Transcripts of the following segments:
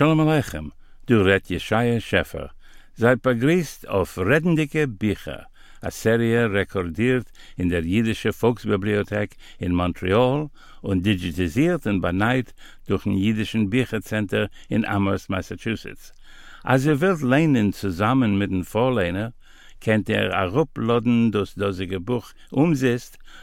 Shalom Aleichem, du red Jeshaya Scheffer. Seid begrüßt auf Redendike Bücher, a Serie rekordiert in der Jüdische Volksbibliothek in Montreal und digitalisiert und beneit durch ein Jüdischen Büchercenter in Amherst, Massachusetts. Als ihr wollt lehnen zusammen mit dem Vorlehner, kennt ihr a ruploden das dosige Buch umzist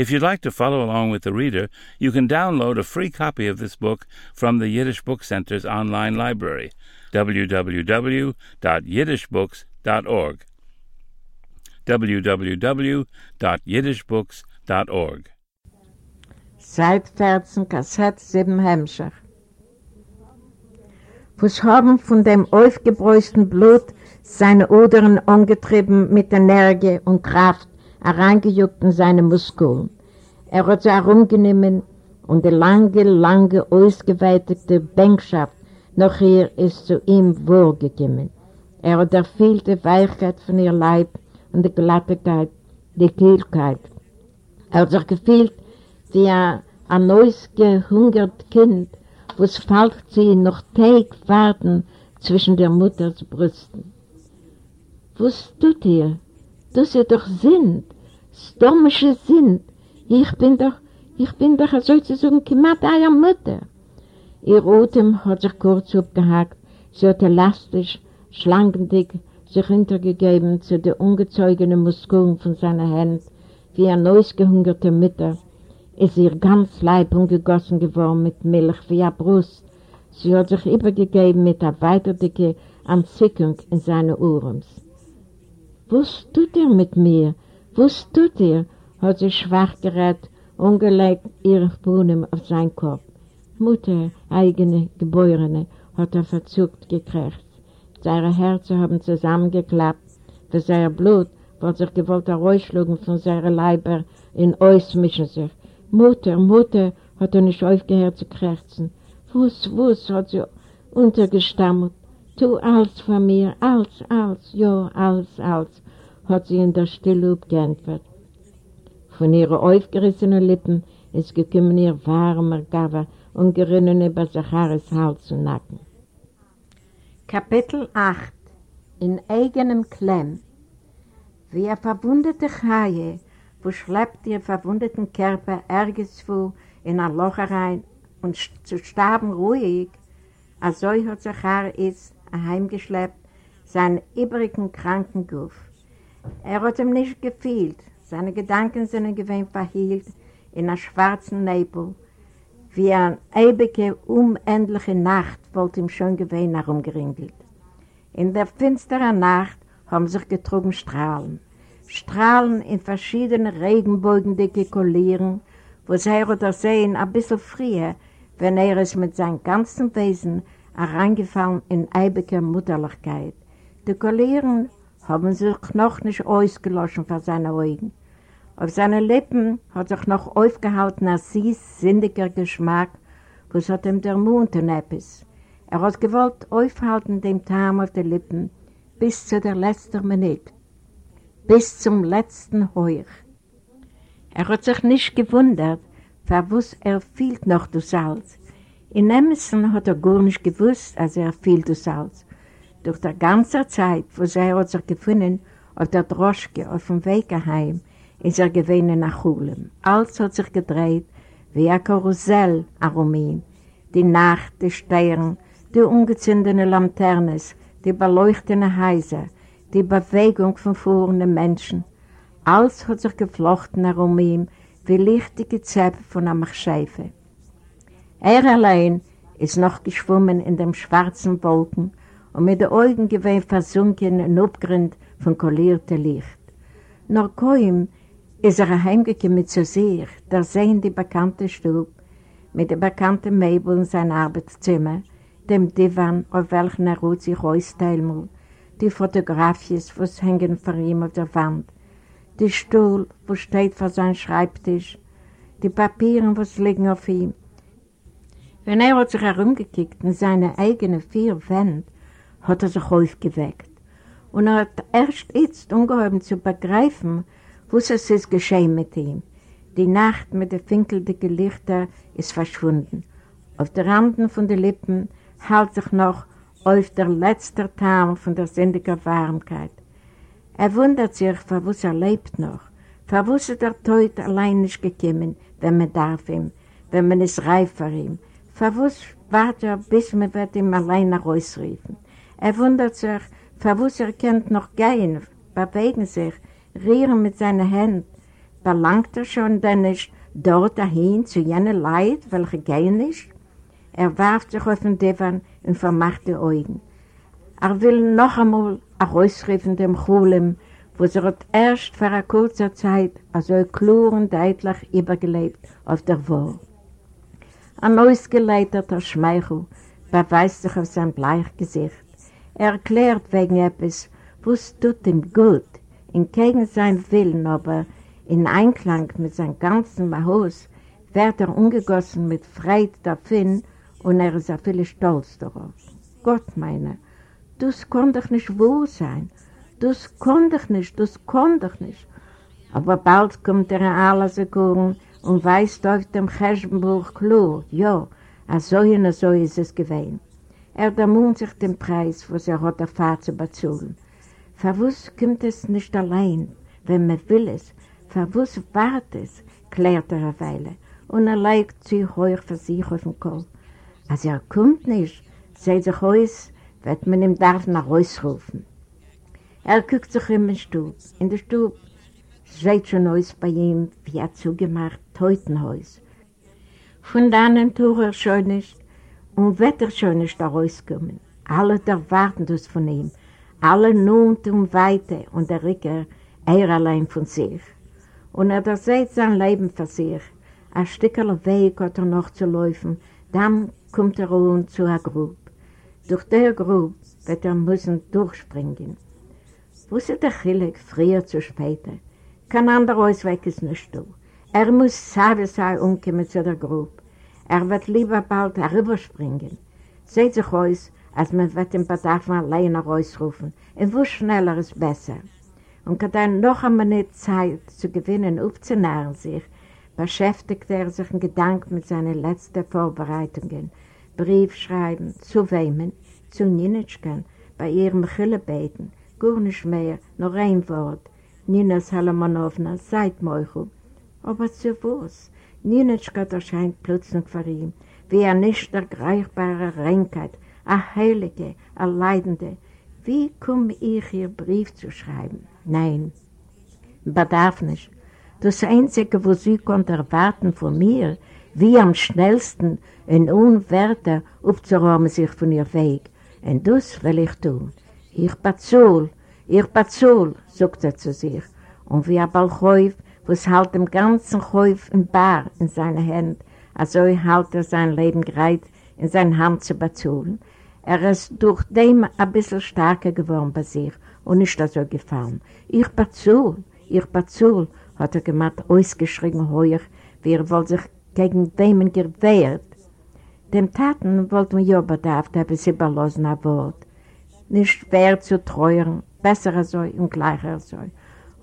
If you'd like to follow along with the reader, you can download a free copy of this book from the Yiddish Book Center's online library, www.yiddishbooks.org. www.yiddishbooks.org. Seit 14, Kassett 7 Hemmscher. Was haben von dem aufgebräuchten Blut seine Oderen angetrieben mit Energie und Kraft, hereingejuckt in seine Muskeln. Er hat sie herumgenommen und die lange, lange, ausgeweitete Bänkschaft noch hier ist zu ihm wohlgekommen. Er hat erfüllt die Weichheit von ihr Leib und die Glattigkeit, die Kühlkeit. Er hat sich gefühlt wie ein, ein neues gehungert Kind, was fällt sie noch Tag warten zwischen der Mutters Brüsten. Was tut ihr? Das ist doch Sinn, stürmische Sinn. Ich bin doch, ich bin doch sozusagen gemacht eurer Mutter. Ihr Atem hat sich kurz abgehakt, sie hat elastisch, schlankendig sich hintergegeben zu den ungezeugenen Muskeln von seiner Hand, wie ein neues gehungerter Mütter, ist ihr ganz Leib umgegossen geworden mit Milch wie eine Brust. Sie hat sich übergegeben mit einer weiterdicke Anzickung in seine Ohrens. Was tut ihr mit mir? Was tut ihr? hat sie schwach gerät, ungelegt ihre Bohnen auf seinen Kopf. Mutter, eigene Geborene, hat er verzuckt gekriegt. Seine Herzen haben zusammengeklappt, für sein Blut wird sich gewollt herausschlagen von seinen Leiber in Ausmischen sich. Mutter, Mutter, hat er nicht aufgehört zu krächzen. Wuss, wuss, hat sie untergestammelt. Tu alles von mir, alles, alles, ja, alles, alles, hat sie in der Stille geantwortet. Von ihren aufgerissenen Lippen ist gekommen ihr warmer Gava und gerinnen über Zacharis Hals und Nacken. Kapitel 8 In eigenem Klemm Wie eine verwundete Chaie, wo schleppt ihr verwundeten Körper irgendwo in ein Loch rein und zu starben ruhig, als so hat Zacharis heimgeschleppt seinen übrigen kranken Guff. Er hat ihm nicht gefühlt, seine Gedanken sind gewinn verhielt in einer schwarzen Nebel, wie eine ewige, unendliche Nacht wollte ihm schon gewinn herumgeringelt. In der finsteren Nacht haben sich getrogen Strahlen. Strahlen in verschiedene Regenbogen dekolieren, wo sie oder sehen ein bisschen früher, wenn er es mit seinem ganzen Wesen hereingefallen in eibige Mutterlichkeit. Die Kolieren haben sich noch nicht ausgelöscht vor seinen Augen. Auf seinen Lippen hat sich noch aufgehalten ein süß, sinniger Geschmack, was hat ihm der Mund und etwas. Er hat gewollt aufhalten dem Tarm auf den Lippen bis zu der letzten Minute, bis zum letzten Heuch. Er hat sich nicht gewundert, verwusst er fehlt noch das Salz. In Emerson hat er gar nicht gewusst, als er fehlt das Salz. Durch die ganze Zeit, wo er hat sich gefunden auf der Droschke auf dem Weg heim, ist er gewesen nach Hulem. Alles hat sich gedreht, wie ein Karussell herum ihn. Die Nacht, die Sterne, die ungezündete Lanternes, die beleuchteten Häuser, die Bewegung von fuhrenden Menschen. Alles hat sich geflochten herum ihm, wie lichtige Zäpfe von einer Scheife. Er allein ist noch geschwommen in dem schwarzen Wolken und mit den Augen gewesen versunken in Abgrund von kolliertem Licht. Nur kaum ist er heimgekommen zu sich, da sehen die bekannte Stube mit den bekannten Möbeln in sein Arbeitszimmer, dem Divan, auf welchen er ruht sich austeilmul, die Fotografies, was hängen vor ihm auf der Wand, die Stuhl, wo steht vor seinem Schreibtisch, die Papieren, was liegen auf ihm. Wenn er hat sich herumgekickt in seine eigenen vier Wände, hat er sich aufgeweckt. Und er hat erst jetzt ungehoben zu begreifen, was es ist geschehen mit ihm. Die Nacht mit den finkeldicken Lichter ist verschwunden. Auf der Randen von den Lippen hält sich noch auf der letzte Tarn von der sündigen Warmkeit. Er wundert sich, für was er lebt noch, für was ist der Tod allein nicht gekommen, wenn man darf ihm, wenn man ist reif für ihm, für was wartet er, bis man wird ihm allein rausrufen. Er wundert sich, für was er kennt noch gehen, bewegen sich, rühren mit seinen Händen, verlangt er schon denn nicht dort dahin zu jenen Leid, welche gehen nicht? Er warf sich auf den Divan und vermacht die Augen. Er will noch einmal herausrufen dem Chulem, wo sie hat erst vor einer kurzen Zeit also klar und deutlich übergelebt auf der Wohl. Ein ausgeleiteter Schmeichel beweist sich auf sein Bleichgesicht. Er erklärt wegen etwas, was tut ihm gut, in gegen sein Willen, aber in Einklang mit seinem ganzen Haus wird er umgegossen mit Freude davon und er ist auch viel stolz darauf. Gott meine, das kann doch nicht wohl sein. Das kann doch nicht, das kann doch nicht. Aber bald kommt er in alle Sekunden und weiß auf dem Cheshbenbuch klar, ja, so und so ist es gewesen. Er dammt sich den Preis, was er hat erfahren zu bezahlen. Verwus kommt es nicht allein, wenn man will es. Verwus wartet es, klärt er eine Weile. Und er legt sich hoch für sich auf den Kopf. Als er kommt nicht, seht sich aus, wird man ihm darf nach Haus rufen. Er guckt sich in den Stub. In der Stub seht schon aus bei ihm, wie er zugemacht, Teutenhaus. Von da an tue er schon nicht und wird er schon nicht da rauskommen. Alle da warten das von ihm. Alle nun um Weite und der Ricker, er allein von sich. Und er sieht sein Leben für sich. Ein Stückchen Weg hat er noch zu laufen, dann kommt er um zu einer Grube. Durch der Grube wird er müssen durchspringen. Wo ist der Chilik, früher zu später? Kein anderer Ausweg ist nicht da. Er muss selber sein umkommen zu der Grube. Er wird lieber bald herüberspringen. Seht sich aus, als man wird den Bedarf allein rausrufen. Und wo schneller ist besser. Und kann dann noch einmal nicht Zeit zu gewinnen, aufzunähren sich, beschäftigt er sich in Gedanken mit seinen letzten Vorbereitungen. Brief schreiben, zu Wehmen, zu Ninitschken, bei ihrem Chillebeten, gar nicht mehr, noch ein Wort. Nina Salomonowna, seid Meuchel. Aber zu was? Ninitschka erscheint plötzlich vor ihm, wie eine nicht ergreifbare Renkheit, eine Heilige, eine Leidende. Wie komme ich, ihr Brief zu schreiben? Nein, bedarf nicht. Das Einzige, was sie konnte erwarten von mir, wie am schnellsten in Unwerte aufzuräumen sich von ihr Weg. Und das will ich tun. Ich bezahl, ich bezahl, sagt er zu sich. Und wie ein Balchäuf, was halt dem ganzen Häuf in Bar in seine Hände, also halt er sein Leben gereit, in seine Hand zu bezahlen. Er ist durch dem ein bisschen stärker geworden bei sich und nicht so gefallen. Ich bezahl, ich bezahl, hat er gemacht, ausgeschrien heuer, wie er wohl sich gegen dem gewehrt. Dem Taten wollte man ja bedarf, aber sie überlassen ein Wort. Nicht schwer zu treuern, besser so und gleicher so.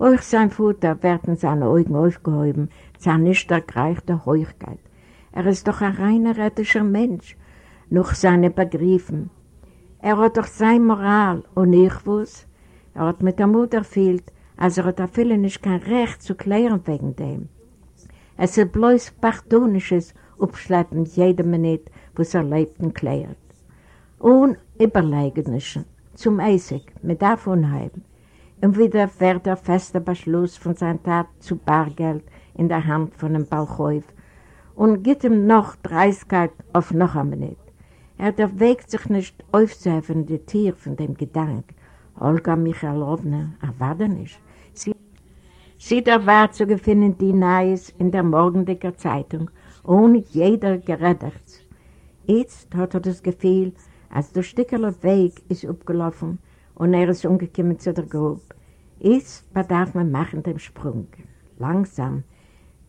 Euch sein Futter werden seine Augen aufgehoben, seine nicht ergreichte Heuchkeit. Er ist doch ein reiner rettischer Mensch, noch seine Begriffen. Er hat doch seine Moral und ich wuss. Er hat mit der Mutter fehlt, also er hat viele nicht kein Recht zu klären wegen dem. Es ist bloß pardonisches Upschleppen jede Minute, was er lebt und klärt. Und überlegenes zum Eisig mit Davonheim. Und wieder wird der feste Beschluss von seiner Tat zu Bargeld in der Hand von dem Balchäuf und gibt ihm noch Dreiskeit auf noch eine Minute. Er erwägt sich nicht aufzuhelfen, die Tier von dem Gedanke. Olga Michailowna erwartet nicht. Sie Sie der war zu gefunden, die Neues in der morgendicken Zeitung, ohne jeder geredet. Jetzt hat er das Gefühl, als der Stückerle Weg ist abgelaufen und er ist umgekommen zu der Grube. Jetzt bedarf man machen den Sprung. Langsam,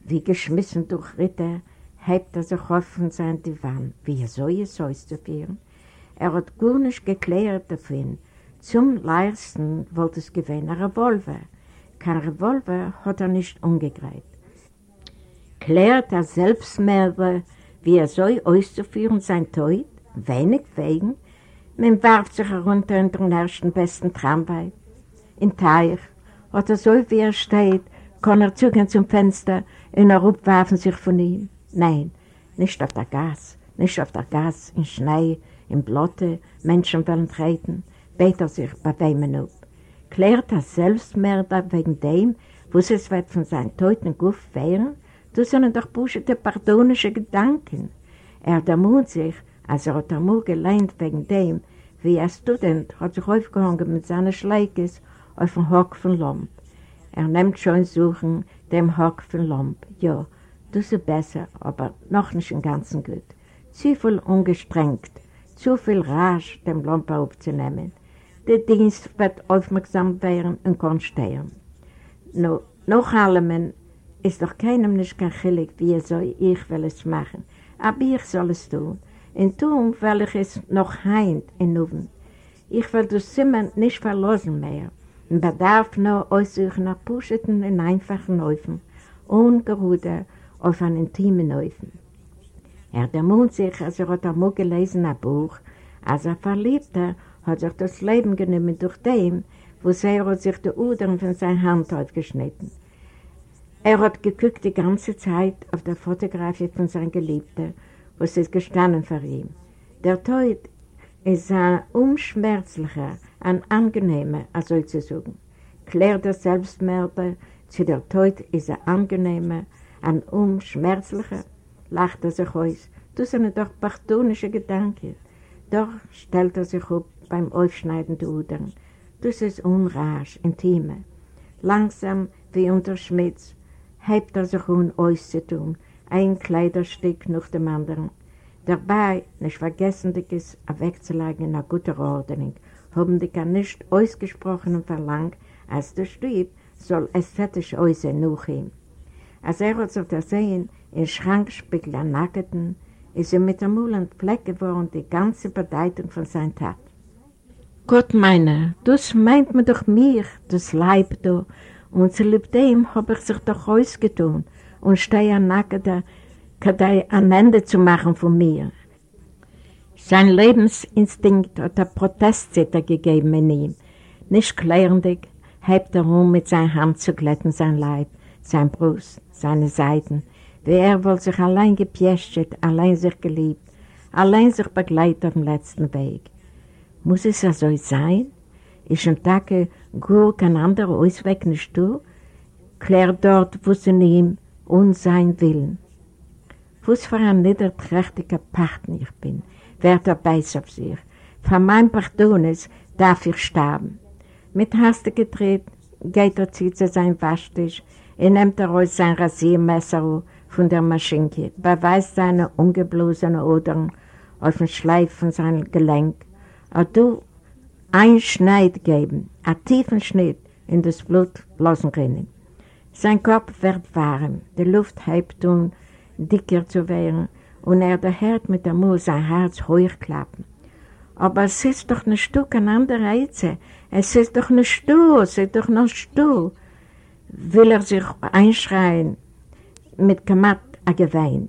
wie geschmissen durch Ritter, hebt er sich auf von seinem Divan, wie er soll es auszuführen. Er hat gar nicht geklärt davon. Zum Leisten wollte es gewähnen ein Revolver. Kein Revolver hat er nicht umgegreift. Klärt er Selbstmörder, wie er soll auszuführen sein Tod? Wenig wegen. Man warf sich herunter in den ersten besten Tramway. In Teich, oder so wie er steht, kann er zugehen zum Fenster und er warfen sich von ihm. Nein, nicht auf der Gas, nicht auf der Gas, in Schnee, in Blotte, Menschen wollen treten, beten sich bei wem ab. Klärt er Selbstmörder wegen dem, wo es wird von seinem toten Guff wehren? Das sind doch buschete pardonische Gedanken. Er damut sich, als er hat amul geleint wegen dem, wie ein Student hat sich aufgehangen mit seinen Schleikes auf den Hock von Lomb. Er nimmt schon Suchen dem Hock von Lomb. Ja, das ist besser, aber noch nicht im Ganzen gut. Zu viel ungestrengt, zu viel rasch dem Lomb aufzunehmen. Der Dienst wird aufmerksam werden und kann stehen. No, noch allem ist doch keinem nicht kein Chilig, wie er soll, ich will es machen. Aber ich soll es tun. Und tun will ich es noch heint in Nuven. Ich will das Zimmer nicht verlassen mehr. Man bedarf nur nach Puscheten in einfachen Häufen, ohne Geruder auf einen intimen Häufen. Er demut sich, als er hat einmal gelesen ein Buch, als er Verliebter hat sich das Leben genommen durch dem, wo er hat sich die Udern von seiner Hand aufgeschnitten. Er hat geguckt die ganze Zeit auf der Fotografie von seinem Geliebten, wo es ist gestanden für ihn. Der Tod ist ein unschmerzlicher, ein angenehmer, also zu sagen. Klärt der Selbstmörder, zu der Tod ist ein angenehmer, ein unschmerzlicher, lacht er sich aus. Das sind doch partonische Gedanken. Doch stellt er sich auf beim Aufschneiden der Udern. Das ist unrasch, intime. Langsam, wie unter Schmitz, hebt er sich um auszutun, ein Kleiderstück nach dem anderen. Dabei, nicht vergessen, es wegzulegen in einer guten Ordnung, haben die gar nicht ausgesprochen und verlangt, als der Stieb soll ästhetisch aussehen nach ihm. Als er hat sich das Sehen in Schrankspiegel ernackten, ist er mit dem Mund Fleck geworden, die ganze Bedeutung von seinem Tat. Gott meine, das meint man doch mir, das Leib da, und zu lieb dem hab ich sich doch ausgetun und stehe nackt kadei ein Ende zu machen von mir. Sein Lebensinstinkt hat der Protestzitter gegeben in ihm. Nicht klärendig hebt er um mit seiner Hand zu glätten sein Leib, sein Brust, seine Seiten, wie er wohl sich allein gepjäschtet, allein sich geliebt, allein sich begleitet auf dem letzten Weg. Muss es ja so sein? Ist ein Tag gut kein anderer Ausweg nicht du? Klär dort, wo sie ihm und sein Willen. Was für ein niederträchtiger Partner ich bin, wer er beißt auf sich. Von meinem Pardones darf ich sterben. Mit Haste gedreht geht er zu sein Waschtisch, er nimmt er aus sein Rasiermesser von der Maschinke, beweist seine ungeblosene Odern auf den Schleif von seinem Gelenk. Er du ein Schneid geben, einen tiefen Schnitt in das Blut lassen. Sein Kopf wird warm, die Luft hebt um dicker zu werden und er hört mit der Mut sein Herz hochklappen. Aber es ist doch nicht du, kein anderer Reize. Es ist doch nicht du, es ist doch nicht du. Will er sich einschreien mit Kamat a Gewein.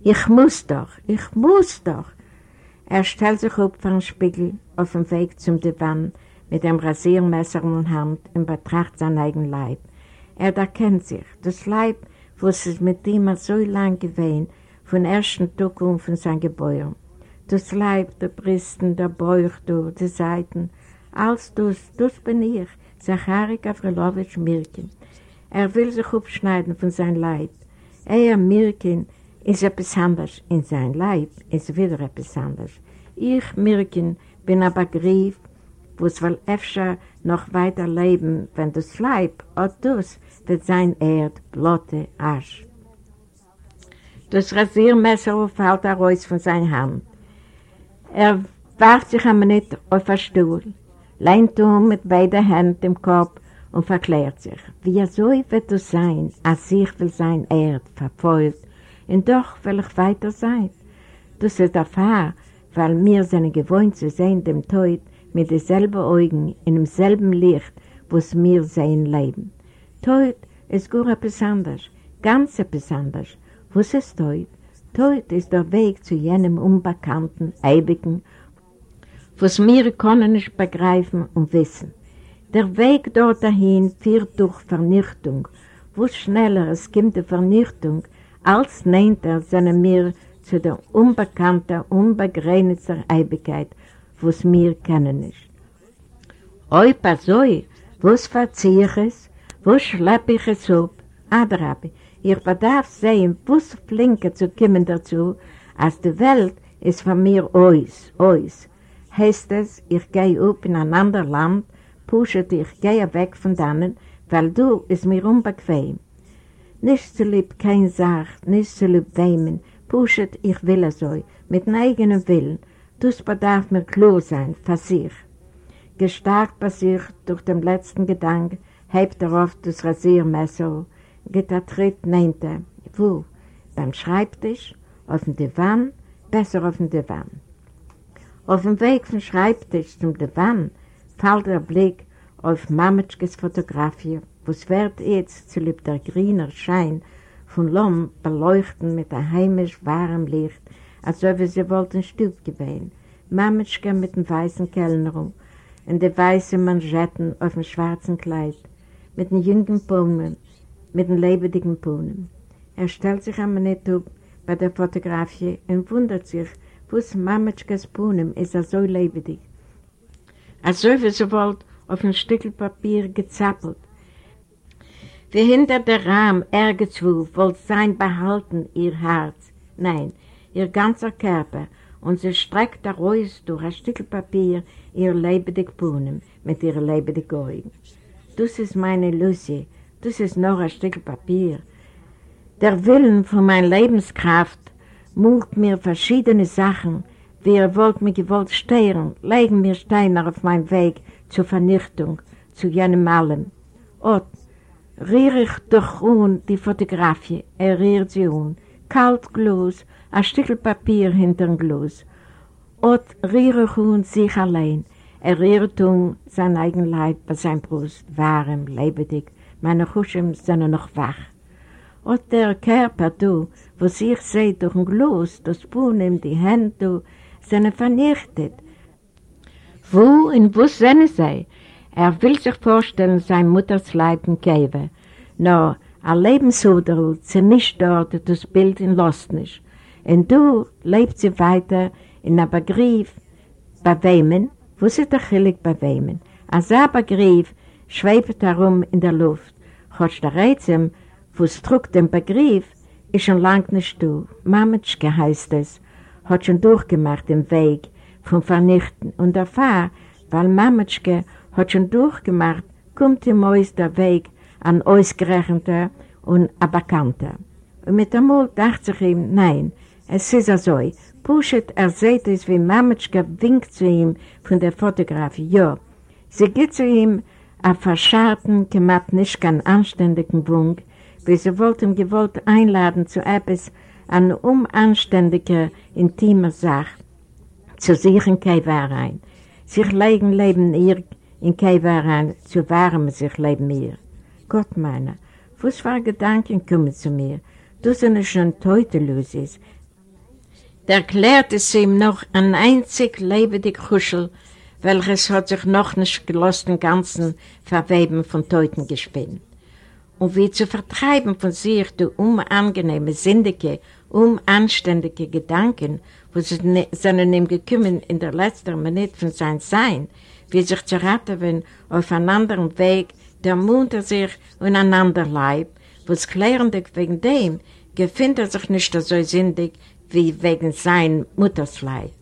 Ich muss doch, ich muss doch. Er stellt sich auf vom Spiegel auf dem Weg zum Divan mit dem Rasiermesser in der Hand und betrachtet sein eigenes Leib. Er erkennt sich, das Leib, wo es mit ihm so lang gewesen, von ersten Tag von seinem Gebäude. Das Leib, der Brüsten, der Bauch, die Seiten, alles das, das bin ich, Zachari Gavrilowitsch Mirkin. Er will sich abschneiden von seinem Leib. Er, Mirkin, ist etwas anderes. In seinem Leib ist wieder etwas anderes. Ich, Mirkin, bin aber Grief, wo es wohl öfter noch weiter leben, wenn das Leib oder das wird sein Erd, Blotte, Asch. Das Rasiermesser fällt er raus von seiner Hand. Er warf sich einmal nicht auf den Stuhl, lehnt um mit beiden Händen im Kopf und verklärt sich. Wie er so wird es sein, als ich will sein Erd, verfolgt, und doch will ich weiter sein. Das ist der Fall, weil wir sind gewohnt zu sehen dem Tod mit denselben Augen, in demselben Licht, was wir sehen leben. Tod ist gut etwas anderes, ganz etwas anderes. Was ist Tod? Tod ist der Weg zu jenem Unbekannten, Ewigen, was wir können nicht begreifen und wissen. Der Weg dort dahin führt durch Vernichtung. Wo schneller es kommt die Vernichtung, als nennt er seine mir zu der unbekannten, unbegrenzten Ewigkeit, was wir kennen nicht. Oi, Pasoi, was verziehe ich es? Wo schleppe ich es ab? Adrabi, ich bedarf sehen, was flinke zu kommen dazu, als die Welt ist von mir ois, ois. Heißt es, ich gehe up in ein anderes Land, pushet, ich gehe weg von dannen, weil du ist mir unbequem. Nicht zu lieb kein Sach, nicht zu lieb wehmen, pushet, ich will es euch, mit eigenem Willen, das bedarf mir klar sein, für sich. Gestarkt bei sich durch den letzten Gedanken, hebt er auf das Rasiermesser, geht er tritt, nennt er, wo? Beim Schreibtisch, auf dem Divan, besser auf dem Divan. Auf dem Weg vom Schreibtisch zum Divan fällt der Blick auf Mametschkes Fotografie, was wird jetzt zu lieb der grüner Schein von Lom beleuchten mit einem heimisch warmen Licht, als ob sie wollten Stub gewähnen. Mametschke mit dem weißen Kellner und den weißen Manschetten auf dem schwarzen Kleid, mit den jungen Bohnen, mit den lebendigen Bohnen. Er stellt sich am Manetto bei der Fotografie und wundert sich, was Mametschkes Bohnen ist er so lebendig. Als ob sie wollte auf ein Stück Papier gezappelt. Wie hinter der Rahmen irgendwo wollte sein behalten ihr Herz, nein, ihr ganzer Körper, und sie streckt daraus durch ein Stück Papier ihr lebendig Bohnen mit ihren lebendig Augen. Das ist meine Lucy, das ist noch ein Stück Papier. Der Willen von meiner Lebenskraft mult mir verschiedene Sachen, wie er wollt mir gewollt stehren, legen mir Steine auf meinen Weg zur Vernichtung, zu jenem allem. Ot, rier ich durch un die Fotografie, er riert sie un, kalt Glas, ein Stück Papier hinter dem Glas. Ot, rier ich un sich allein, er riert un sein eigen Leib bei seinem Brust, warm, lebendig, meine Huschen sind noch wach. Und der Körper, du, wo sich seht durch ein Glas, das Buhn in die Hände, du, sind vernichtet. Wo und wo sind sie? Er will sich vorstellen, sein Mutters Leib in Käfe. No, ein Lebenshuder, sie nicht dort, das Bild in Lost nicht. Und du lebst sie weiter in einem Begriff, bei wem, wo ist der Chilik bei wem? Als er Begriff schwebt herum in der Luft. Chotsch der Rätsel, wo es trug den Begriff, ist schon lang nicht du. Mametschke heißt es, hat schon durchgemacht den Weg vom Vernichten und erfahr, weil Mametschke hat schon durchgemacht, kommt ihm aus der Weg an ausgerechneter und ein Bekannter. Und mit dem Mund dachte sich ihm, nein, es ist so. Pushet, er sieht es, wie Mametschke winkt zu ihm von der Fotografie. Ja, sie geht zu ihm auf verscharrten, gemacht nicht keinen anständigen Wunk, wie sie wollte ihm gewollt einladen zu etwas, eine unanständige, intime Sache, zu sich in Kaiwarein. Sich legen leben ihr in Kaiwarein, zu wärmen sich leben ihr. Gott meine, was für Gedanken kommen zu mir? Du sind schon Teutelusis. Da erklärt es ihm noch ein einzig lebendig Kuschel, welches hat sich noch nicht gelost im ganzen Verweben von Teuten gespinnt. Und wie zu vertreiben von sich die unangenehme, sindige, unanständige Gedanken, wo sie sind ihm gekommen in der letzten Minute von sein Sein, wie sich zu retten auf einem anderen Weg, der Mund er sich in ein anderer Leib, es klärendig wegen dem, gefindet er sich nicht so sindig wie wegen sein Muttersleib.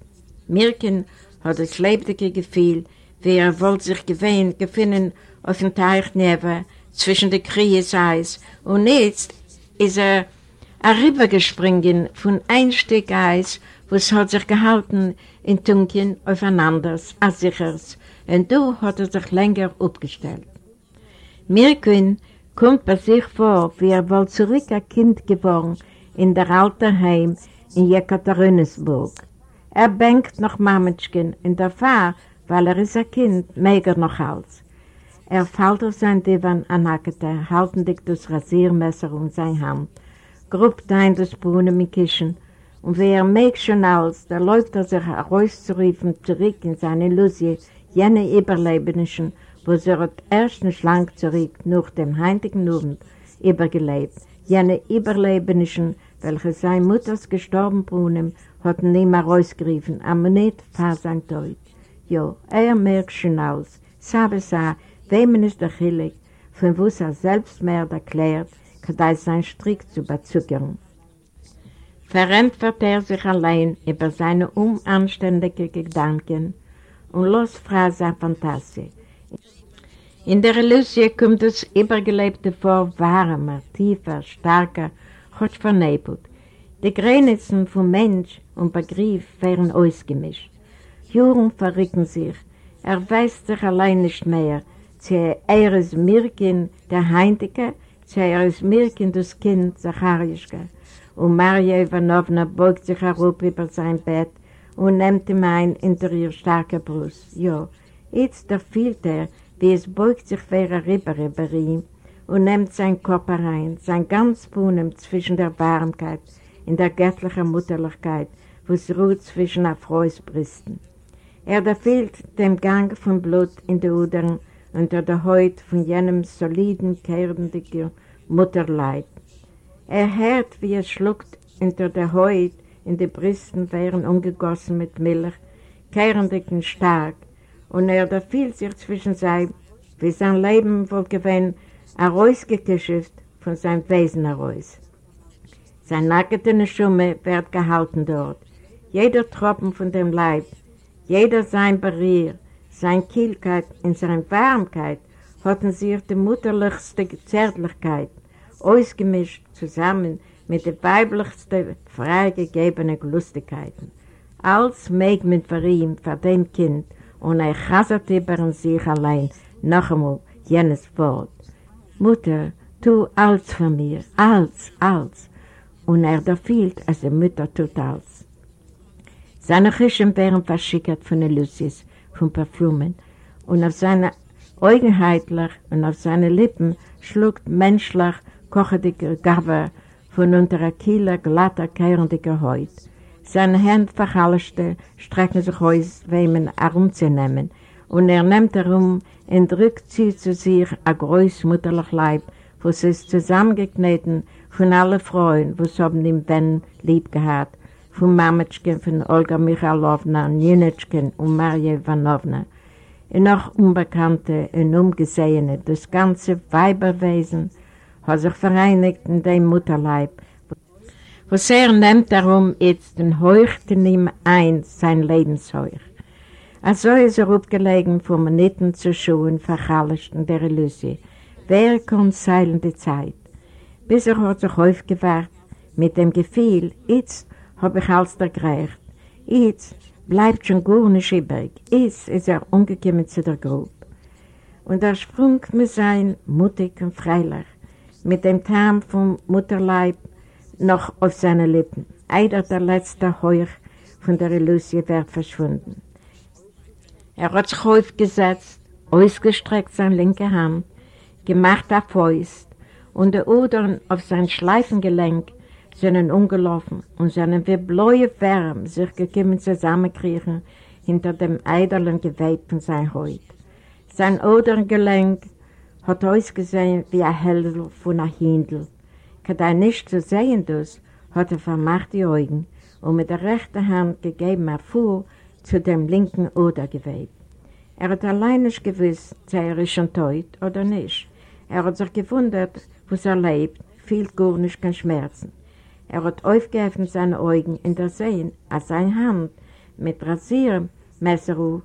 Mirken hat das lebendige Gefühl, wie er wollte sich gewähnt, gefunden auf dem Teich neben, zwischen den Kriegeseis, und jetzt ist er rübergesprungen von ein Stück Eis, was hat sich gehalten in Tunken aufeinanders, als sichers, und du hat er sich länger aufgestellt. Mirkin kommt bei sich vor, wie er wohl zurück ein Kind geboren in der alten Heim in Jekaterinesburg. Er bängt noch Mametschken in der Fahr, weil er ist ein Kind, mehr noch als. Er fällt auf sein Divan an Hackete, halten dich das Rasiermesser um seine Hand, grubt ein das Brunnen mit Kischen, und wie er mag schon als, da läuft er sich herauszurufen, zurück in seine Illusie, jene Überlebenischen, wo sie hat erst nicht lang zurück, nach dem heutigen Abend, übergelebt, jene Überlebenischen, welche sein Mutters gestorben Brunnen, hat ihn nicht mehr rausgerufen, aber nicht vor sein Tod. Jo, er merkt schon aus, sabe sa, wem ist der Chilig, von wo er selbst mehr erklärt, kann er sein Strick zu bezuckern. Verrennt er sich allein über seine unanständigen Gedanken und los frei seine Fantasie. In der Illusie kommt das Übergelebte vor, warmer, tiefer, starker, hat vernebelt. Die Grenzen von Mensch und Begriff werden ausgemischt. Juren verrücken sich. Er weiß sich allein nicht mehr. Zu ist Mirkin, der Heintige, zu ist Mirkin, das Kind, Zacharischke. Und Maria Ivanovna beugt sich herup über sein Bett und nimmt ihm ein hinter ihr starke Brust. Ja, jetzt erfüllt er, wie es beugt sich für er rüber über ihm und nimmt sein Kopf herein, sein ganz Wohnen zwischen der Warmkeit in der göttlichen Mutterlichkeit, wo es ruht zwischen Erfreusbrüsten. Er erfüllt dem Gang von Blut in die Udern unter der Haut von jenem soliden, kehrendigen Mutterleib. Er hört, wie es schluckt unter der Haut in die Brüsten wären umgegossen mit Milch, kehrendig und stark, und er erfüllt sich zwischen sei, wie sein Leben wohl gewesen, herausgegeschifft von seinem Wesen heraus. Sein nackte Schumme wird gehalten dort. Jeder Tropfen von dem Leib jeder sein Berier, seine Kielkeit und seine Warmkeit hatten sich die mutterlichste Zärtlichkeit ausgemischt zusammen mit den weiblichsten freigegebenen Lustigkeiten. Als mag mit für ihm, für dem Kind, und er chasert über sich allein noch einmal jenes Wort. Mutter, tu alles für mir, alles, alles. Und er da fehlt, als die Mutter tut alles. Seine Küchen wären verschickert von Ulysses, von Parfümen, und auf seine Augen heitlich und auf seine Lippen schluckt menschlich kochendige Gabe von unter der Kieler glatter, kehrendiger Haut. Seine Hände verhallischte, strecken sich aus, wem herumzunehmen, und er nimmt herum und drückt sie zu sich ein großmutterlich Leib, wo sie ist zusammengekneten von allen Frauen, wo sie haben ihm Ben lieb gehabt, von Mametschken, von Olga Michalowna, Nienetschken und Marja Ivanovna. Und noch Unbekannte und Ungesehene, das ganze Weiberwesen hat sich vereinigt in dem Mutterleib, was er nimmt darum jetzt und heucht in ihm ein sein Lebensheuch. Also ist er aufgelegen vom Nitten zu schuhen, verhallischten der Illusie. Wer kommt seilen die Zeit? Bis er hat sich aufgewacht mit dem Gefühl, jetzt hab ich alles ergreift. Jetzt bleibt schon gar nicht übrig. Jetzt ist er umgekommen zu der Gruppe. Und er sprung mit sein mutig und freilich, mit dem Tarn vom Mutterleib noch auf seine Lippen. Einer der letzte Heuch von der Illusie wird verschwunden. Er hat sich aufgesetzt, ausgestreckt seine linke Hand, gemacht auf Fäust und der Udern auf sein Schleifengelenk sind umgelaufen und sind wie blaue Wärme sich gekommen zusammenkriechen hinter dem eiderlen Gewebe von seiner Haut. Sein Odergelenk hat ausgesehen wie ein Hellel von einem Hindel. Kann er nicht zu sehen, das, hat er vermacht die Augen und mit der rechten Hand gegeben er vor zu dem linken Odergewebe. Er hat allein nicht gewusst, sei er schon tot oder nicht. Er hat sich gewundert, was er lebt, viel gar nicht kein Schmerzen. Er hat aufgeöffnet seine Augen in der Sehen, als seine Hand mit Rasiermesser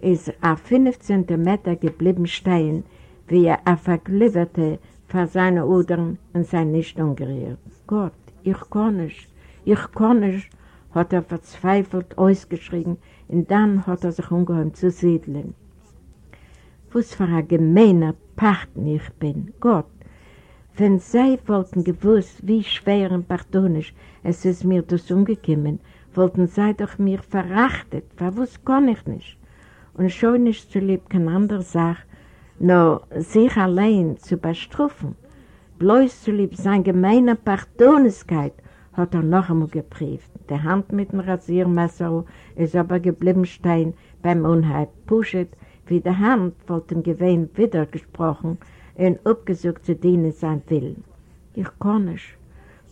ist auf 15 Meter geblieben stehen, wie er vergliederte vor seinen Udern und sein nicht umgerührt. Gott, ich kann nicht, ich kann nicht, hat er verzweifelt ausgeschrien und dann hat er sich umgehoben zu siedeln. Was für ein gemeiner Partner ich bin, Gott. Wenn sie wollten gewusst, wie schwer und pardonisch es ist mir das umgekommen, wollten sie doch mir verachtet, für was kann ich nicht. Und schon nicht zu lieb keine andere Sache, nur sich allein zu bestrufen, bloß zu lieb seine gemeine Pardonigkeit, hat er noch einmal geprüft. Die Hand mit dem Rasiermesser ist aber geblieben stehen beim Unheil. Pushet, wie die Hand wollte ihm gewähnt wieder gesprochen und abgesucht zu dienen sein Willen. Ich kann nicht.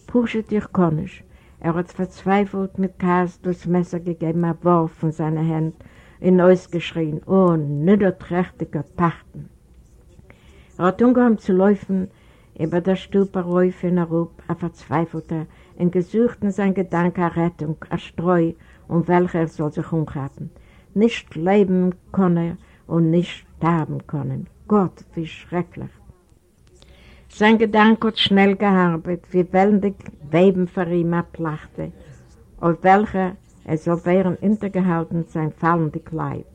Pushet, ich kann nicht. Er hat verzweifelt mit Kas durchs Messer gegeben, ein Wurf von seiner Hand und ausgeschrien, oh, niederträchtiger Pachten. Er hat umgehauen zu laufen, über der Stupa rauf und herup, ein Verzweifelter, und gesucht in sein Gedanke eine Rettung, eine Streu, um welche er soll sich umhaben. Nicht leben können und nicht sterben können. Gott, wie schrecklich. Sein Gedanke hat schnell gearbeitet, wie wellendig Weben für ihn ablachte, auf welcher er soll während hintergehalten sein fallende Kleid.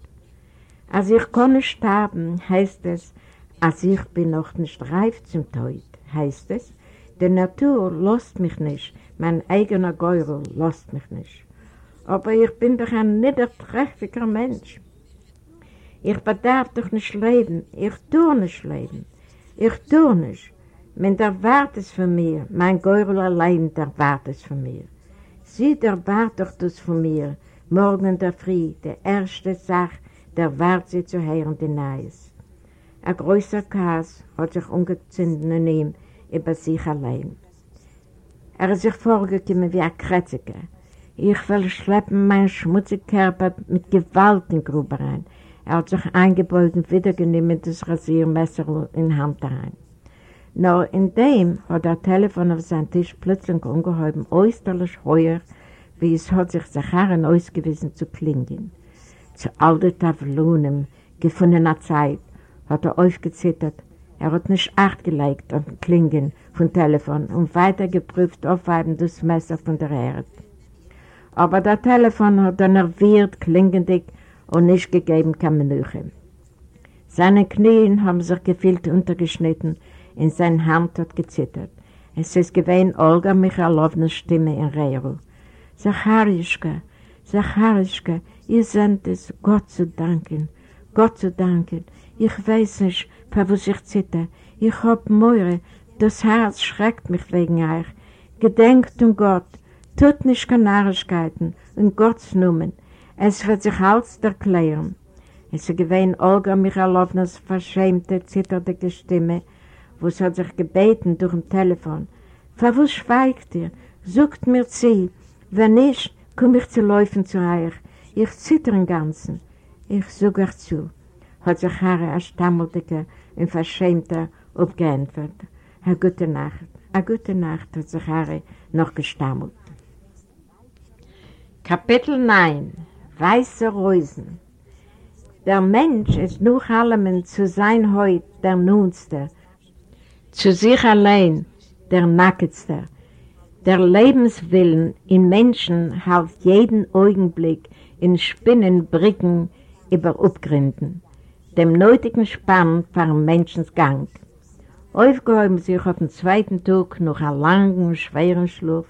Als ich kann sterben, heißt es, als ich bin noch nicht reif zum Tod, heißt es, die Natur lässt mich nicht, mein eigener Geurl lässt mich nicht. Aber ich bin doch ein niederträchtiger Mensch. Ich bedarf doch nicht leben, ich tue nicht leben, ich tue nicht. Man erwartet es von mir, mein Geurl allein erwartet es von mir. Sie erwartet doch das von mir, morgen der Früh, die erste Sache, der Wart sie zu hören, die Neues. Ein größer Kass hat sich ungezündet in ihm über sich allein. Er ist sich vorgekommen wie ein Kretziger. Ich will schleppen meinen schmutzigen Körper mit Gewalt in die Grube rein. Er hat sich eingebeugt und wieder genommen das Rasiermesser in Hand rein. Nur in dem hat der Telefon auf seinem Tisch plötzlich ungeheuben äußerlich heuer, wie es hat sich Zacharen ausgewiesen zu klingen. Zu alten Tafelunen, gefundener Zeit, hat er aufgezittert, er hat nicht acht gelegt auf Klingen vom Telefon und weiter geprüft aufheben das Messer von der Erde. Aber der Telefon hat er nerviert, klingendig und nicht gegeben keine Minute. Seine Knie haben sich gefühlt untergeschnitten, in seine Hand hat gezittert. Es ist gewesen Olga Michalownas Stimme in Reiro. Zacharischka, Zacharischka, ihr seid es, Gott zu danken, Gott zu danken. Ich weiß nicht, für was ich zitter. Ich hab Meure, das Herz schreckt mich wegen euch. Gedenkt um Gott, tut nicht Kanarischkeiten und Gottes Numen. Es wird sich alles erklären. Es ist gewesen Olga Michalownas verschämte, zitternde Stimme, wo es hat sich gebeten durch ein Telefon. Für was schweigt ihr? Sucht mir zu. Wenn nicht, komm ich zu laufen zu euch. Ich zitter im Ganzen. Ich suche euch zu, hat sich Harry erstammelte und verschämter abgeantwortet. Eine gute Nacht, eine gute Nacht, hat sich Harry noch gestammelt. Kapitel 9 Weiße Reusen Der Mensch ist nur allem zu sein Heut der Nunste, zu sich allein der Nackedste. Der Lebenswillen in Menschen hält jeden Augenblick in Spinnenbrücken über Abgründen dem nötigen Spann vom Menschensgang. Aufgehoben sich auf den zweiten Tag noch einen langen, schweren Schlaf,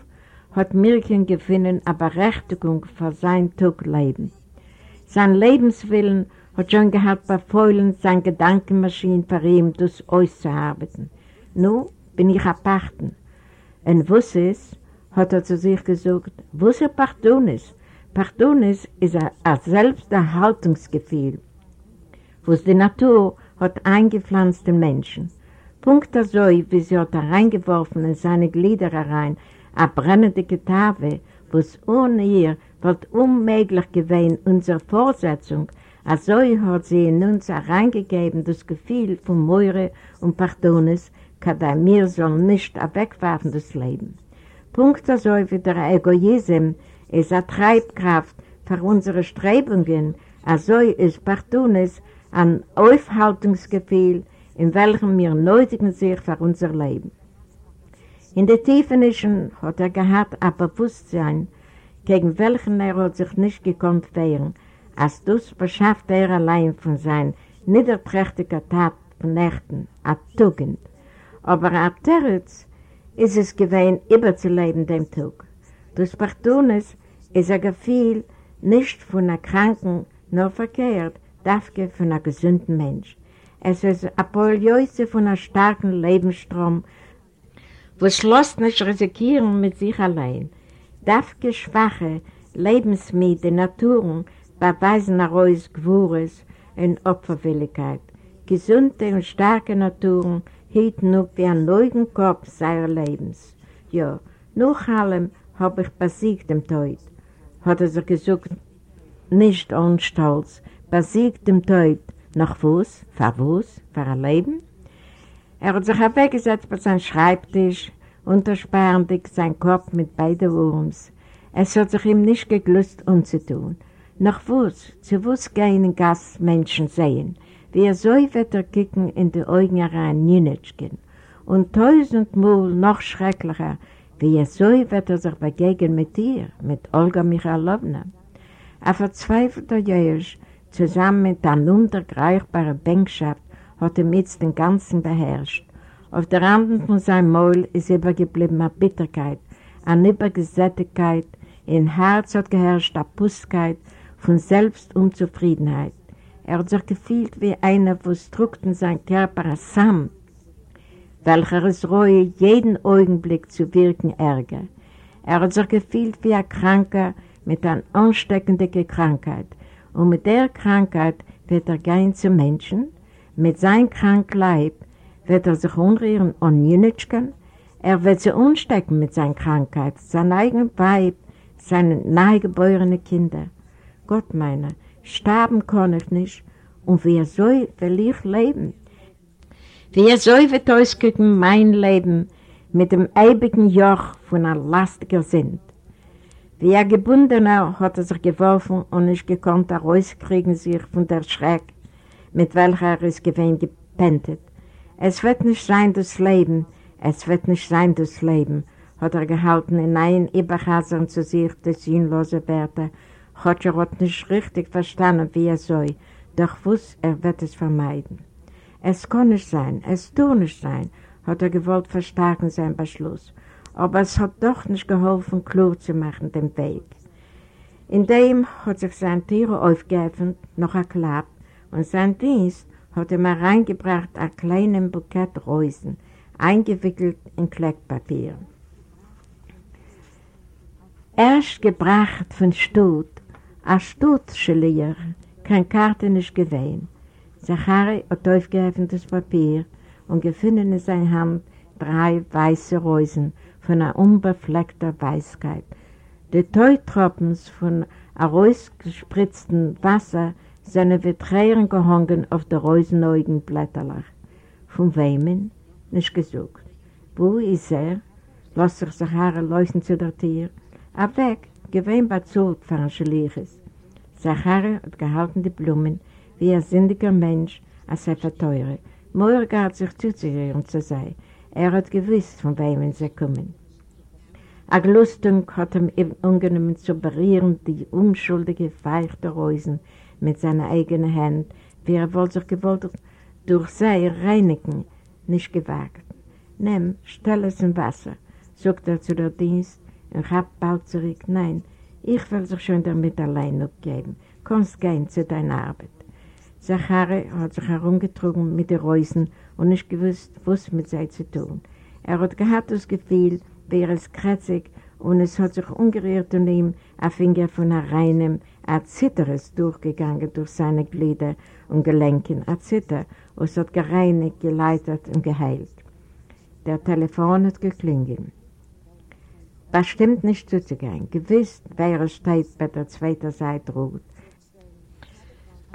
hat Mirken gefunden eine Berechtigung für sein Tagleben. Sein Lebenswillen hat schon gehabt bei Fäulen sein Gedankenmaschine für ihn, das auszuarbeiten. Nun bin ich Pachten. Und was ist, hat er zu sich gesagt, was ist Pardonis? Pardonis ist ein, ein Selbsterhaltungsgefühl was die Natur hat eingepflanzt in Menschen. Punkt so, wie sie hat reingeworfen in seine Glieder herein, eine brennende Gitarre, was ohne ihr wird unmöglich gewesen, unsere Vorsetzung, also hat sie in uns hereingegeben, das Gefühl von Meure und Pardones, kann mir soll nicht wegwerfen, das Leben. Punkt so, wie der Egoism ist eine Treibkraft für unsere Strebungen, also ist Pardones ein Aufhaltungsgefühl, in welchem wir nötigen sich für unser Leben. In der Tiefen hat er gehabt ein Bewusstsein, gegen welchen er hat sich nicht gekonnt wehren, als das beschafft er allein von seinen niederträchtiger Tat von Nächten, a Tugend. Aber a Territz ist es gewesen, überzuleben dem Tug. Das Partunis ist ein Gefühl nicht von einer Kranken, nur verkehrt, dafke von einem gesunden Mensch. Es ist ein Poliöse von einem starken Lebensstrom, wo schloss nicht risikieren mit sich allein. Dafke schwache, lebensmüde Naturen beweisen heraus Gewures und Opferwilligkeit. Gesunde und starke Naturen hielten nur wie ein neuen Kopf seiner Lebens. Ja, nach allem habe ich besiegt dem Tod, hat er sich gesagt, nicht ohne Stolz, besiegt dem Tod, nach was, für was, für ein Leben? Er hat sich weggesetzt bei seinem Schreibtisch, untersperrendig sein Kopf mit beiden Wurms. Es hat sich ihm nicht geglust umzutun. Nach was, zu was gehen Gast Menschen sehen, wie er so wird er kicken in die Augen rein Ninitschken. Und tausendmal noch schrecklicher, wie er so wird er sich begegnen mit dir, mit Olga Michalowna. Ein verzweifelter Jösch, zusammen mit einer untergreichbaren Bänkschaft, hat er mit den Ganzen beherrscht. Auf der Randen von seinem Maul ist übergeblieben eine Bitterkeit, eine Übergesättigkeit, in Herz hat geherrscht eine Pusskeit von Selbstunzufriedenheit. Er hat sich gefühlt wie einer, wo es druckt in seinem Körper ein Samt, welcher es reue, jeden Augenblick zu wirken Ärger. Er hat sich gefühlt wie ein Kranker mit einer ansteckenden Krankheit. Und mit der Krankheit wird er gehen zum Menschen, mit seinem kranken Leib wird er sich umrühren an Jünitschken, er wird sich unstecken mit seiner Krankheit, sein eigenes Weib, seine nahegeborenen Kinder. Gott meine, sterben kann ich nicht, und wie soll will ich leben? Wie soll wird ausgehen mein Leben mit dem ewigen Joch von einer lastiger Sinn? Wie ein Gebundener hat er sich geworfen und nicht gekonnt herauskriegen sich von der Schreck, mit welcher er es gewinn gepentet. Es wird nicht sein das Leben, es wird nicht sein das Leben, hat er gehalten in ein Überhasern zu sich des sinnlosen Werte, hat er hat nicht richtig verstanden, wie er soll, doch wusste er wird es vermeiden. Es kann nicht sein, es tut nicht sein, hat er gewollt verstärken sein Beschluss, aber es hat doch nicht geholfen, klar zu machen, den Weg. In dem hat sich sein Tier aufgeöffnet, noch erklappt, und sein Dienst hat ihm reingebracht ein kleines Bukett Rosen, eingewickelt in Kleckpapier. Erst gebracht von Stutt, ein Stuttschelier, kein Karte nicht gewähnt. Zachari hat aufgeöffnet das Papier und gefunden in seiner Hand drei weiße Rosen von einer unbefleckter Weißkeit. Die Teutropfen von ausgespritztem Wasser sind wie Tränen gehangen auf der rosenäugigen Blätterlach. Von wem? Nicht gesucht. Wo ist er? Lass sich Sachara leuchten zu der Tür. Ab weg, gewähnt bei für ein Schleiches. Sachara hat gehalten die Blumen, wie ein sündiger Mensch, als er verteure. Morgen hat sich zuzuhören zu sein. Er hat gewusst, von wem sie kommen. Eine Lustung hat ihm ungenommen zu berühren, die unschuldige, feuchte Reusen mit seiner eigenen Hand, wie er wohl sich gewollt durch sie reinigen, nicht gewagt. Nimm, stell es im Wasser, sagt er zu der Dienst und hab bald zurück. Nein, ich will sich schon damit allein abgeben. Kommst gehen zu deiner Arbeit. Zachary hat sich herumgetrunken mit den Reusen und nicht gewusst, was mit sie zu tun. Er hat gehabt das Gefühl, wäre es kratzig und es hat sich umgerührt und ihm ein Finger von einem reinem, ein Zitteres durchgegangen durch seine Glieder und Gelenken, ein Zitter, und es hat gereinigt, geleitet und geheilt. Der Telefon hat geklingelt. Bestimmt nicht zuzugehen. Gewiss, wer es steht bei der zweiten Seite ruht.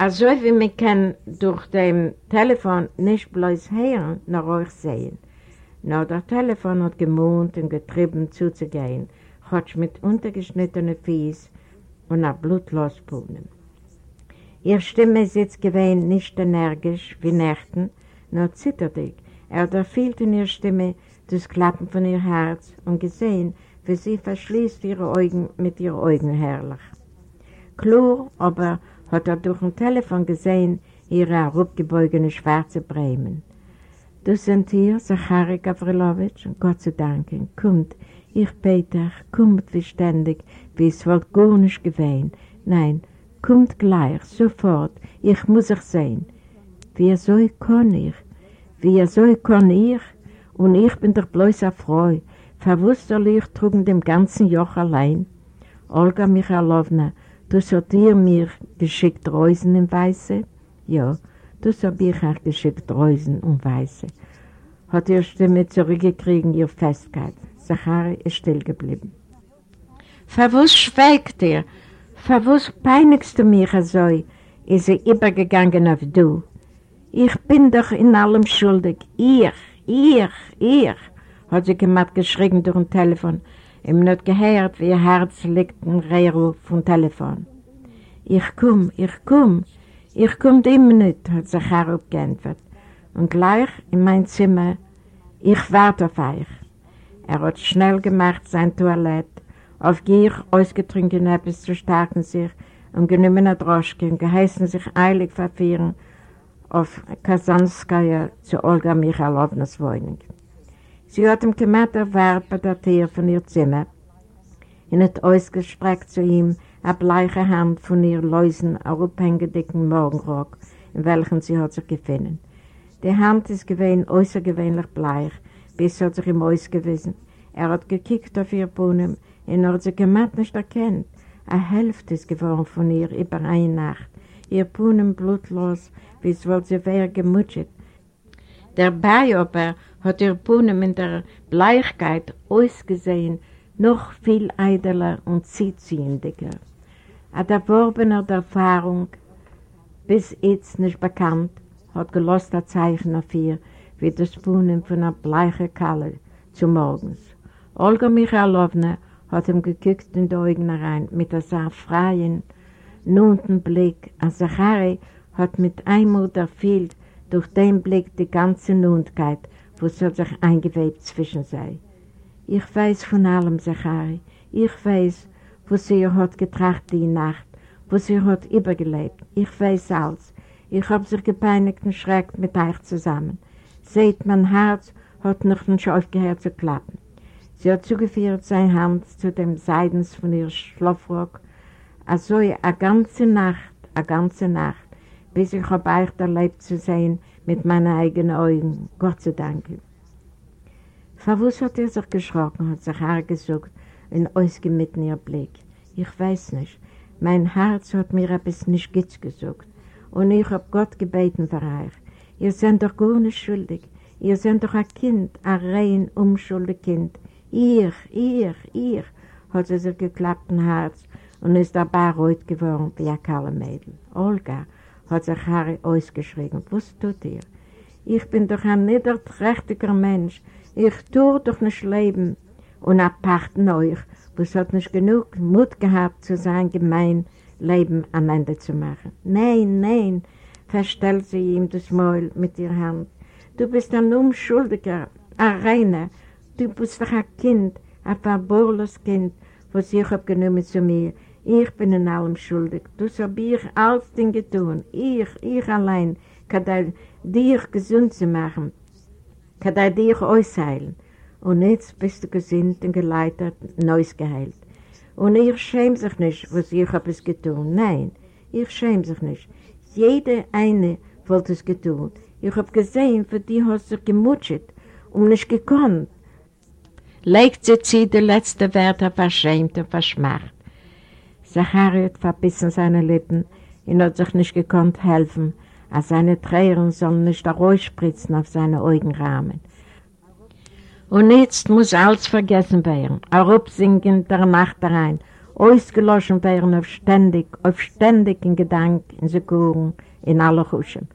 Also wie wir können durch dem Telefon nicht bloß hören, noch euch sehen. Nur der Telefon hat gemohnt und getrieben zuzugehen, hat mit untergeschnittenen Fies und einer blutlos Puhnen. Ihre Stimme sitzt gewähnt nicht energisch wie Nächten, nur zittertig. Er hat erfüllt in ihrer Stimme das Klappen von ihr Herz und gesehen, wie sie verschließt ihre Augen mit ihren Augen herrlich. Klar, aber hat er durch ein Telefon gesehen, ihre herabgebeugene schwarze Bremen. Du sind hier, Zachary Gavrilowitsch, Gott sei Dank, kommt, ich bete, kommt wie ständig, wie es wohl gar nicht gewesen. Nein, kommt gleich, sofort, ich muss euch sehen. Wie soll kann ich? Wie soll kann ich? Und ich bin doch bloß eine Frau, verwussterlich trugen dem ganzen Joch allein. Olga Michalowna, du hast dir mir geschickt Reusen im Weiße? Ja, das habe ich auch geschickt Reusen und Weiße. Hat ihre Stimme zurückgekriegt, ihr Festkeit. Zachari ist still geblieben. Verwus schweigt ihr? Verwus peinigst du mich so? Ist sie übergegangen auf du? Ich bin doch in allem schuldig. Ich, ich, ich, hat sie gemacht geschrien durch ein Telefon. Ihm nicht gehört, wie ihr Herz liegt im Rehruf vom Telefon. Ich komm, ich komm, ich komm immer nicht, hat Zachar geantwortet. Und gleich in mein Zimmer, ich warte auf euch. Er hat schnell gemacht sein Toilett, auf Gier ausgetrunken etwas zu stärken sich und genommen eine Droschke und geheißen sich eilig verfehren auf Kasanskaya zu Olga Michalownas Wohnung. Sie hat ihm gemacht erwartet bei der Tür von ihr Zimmer und hat ausgestreckt zu ihm eine bleiche Hand von ihr leusen, aufhängedicken Morgenrock, in welchem sie hat sich gefunden. Die Hand ist gewesen außergewöhnlich bleich, bis hat sich ihm ausgewiesen. Er hat gekickt auf ihr Bohnen und hat sie gemacht nicht erkannt. Eine Hälfte ist geworden von ihr über eine Nacht. Ihr Bohnen blutlos, wie es wohl sie wäre gemutscht. Dabei aber hat ihr Puhnen in der Bleichkeit ausgesehen, noch viel eideler und ziehziehendiger. Eine erworbene Erfahrung, bis jetzt nicht bekannt, hat gelost ein Zeichen auf ihr, wie das Puhnen von einer bleichen Kalle zu morgens. Olga Michalowna hat ihm gekickt in die Augen rein, mit einem freien, nunten Blick. Und Zachary hat mit einmal erfüllt durch den Blick die ganze Nundkeit, wo soll sich eingewebt zwischen sei. Ich weiß von allem, Zachari. Ich weiß, wo sie hat getracht die Nacht, wo sie hat übergelebt. Ich weiß alles. Ich hab sich gepeinigt und schreckt mit euch zusammen. Seht, mein Herz hat noch nicht aufgehört zu klappen. Sie hat zugeführt seine Hand zu dem Seidens von ihrem Schlafrock. Also eine ganze Nacht, eine ganze Nacht, bis ich hab euch erlebt zu sehen mit meinen eigenen Augen. Gott sei Dank. Verwus hat er sich geschrocken, hat sich hergesucht und ausgemitten ihr Blick. Ich weiß nicht, mein Herz hat mir etwas nicht Gitz gesucht. Und ich hab Gott gebeten für euch. Ihr seid doch gar nicht schuldig. Ihr seid doch ein Kind, ein rein unschuldig Kind. Ihr, ihr, ihr, hat sie sich geklappt im Herz und ist dabei rot geworden wie ein kalle Mädel. Olga, hat sich Harry ausgeschrieben. Was tut ihr? Ich bin doch ein niederträchtiger Mensch. Ich tue doch nicht leben und aparten euch, was hat nicht genug Mut gehabt, zu sein gemein Leben am Ende zu machen. Nein, nein, verstellt sie ihm das Maul mit ihrer Hand. Du bist ein Unschuldiger, ein Reiner. Du bist doch ein Kind, ein verborgenes Kind, was ich habe genommen zu mir. Ich bin in allem schuldig. Das habe ich alles getan. Ich, ich allein, kann dich gesund zu machen kann dich ausheilen. Und jetzt bist du gesinnt und geleitet, Neues geheilt. Und ich schäme sich nicht, was ich habe es getan. Nein, ich schäme sich nicht. Jede eine wollte es getan. Ich habe gesehen, für die hast du gemutscht und nicht gekonnt. Legt sie zu die letzte Wörter verschämt und verschmacht. Zachari hat verbissen seine Lippen. Und hat sich nicht gekonnt helfen, als seine Tränen sollen nicht spritzen auf seine Augenrahmen. Und jetzt muss alles vergessen werden, herabsinken der Nacht rein, ausgelöschen werden auf ständig, auf ständigen Gedanken, in Sekuren, in aller Huschen.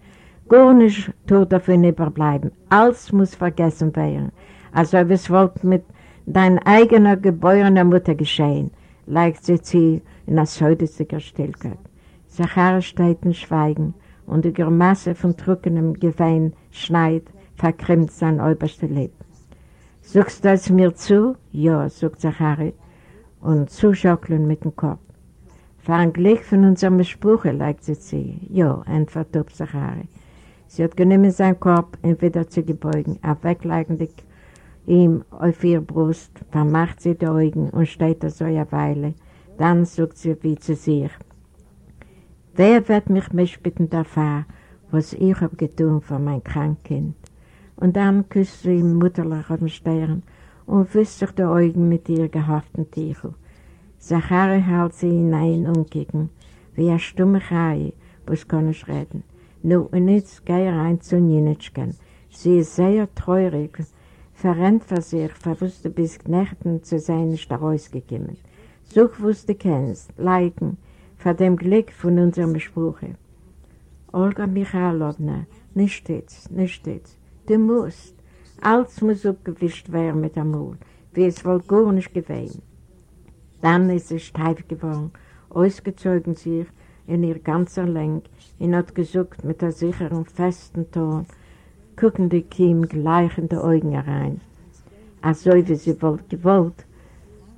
Gar nicht tut davon überbleiben, alles muss vergessen werden, also wie es wollte mit deiner eigenen geborenen Mutter geschehen, leicht sie zu in der säudestiger Stillkeit. Zachar steht in Schweigen, und die Grimasse von trockenem Gewein schneit, verkrimmt sein oberste Leben. Sagst du es mir zu? Ja, sagt Zachari und zuschaukeln mit dem Kopf. Glück von unserem Spruch, legt sie sie. Ja, antwortet Zachari. Sie hat genommen seinen Kopf und wieder zu gebeugen, auf wegleigendig ihm auf ihr Brust, vermacht sie die Augen und steht da so eine Weile. Dann sagt sie wie zu sich, wer wird mich mitbitten davon, was ich habe getan für mein Krankkind? Und dann küsst sie ihm mutterlich auf den Stirn und wischt sich die Augen mit ihr gehofften Tichel. Zachari hält sie hinein umgegen, wie ein stumme Chai, was kann ich reden. Nur und jetzt gehe rein zu Nienitschken. Sie ist sehr treurig, verrennt für sich, verwusste bis Nächten zu sein, ist rausgekommen. Such, wusste kennst, leiden, vor dem Glück von unserem Spruch. Olga Michailowna, nicht jetzt, nicht jetzt. Du musst. Alles muss abgewischt werden mit dem Mund, wie es wohl gar nicht gewesen. Dann ist sie steif geworden, ausgezogen sich in ihr ganzer Länge und hat gesucht mit der sicheren, festen Ton, guckende Kiem gleich in die Augen herein. Also wie sie wollte gewollt,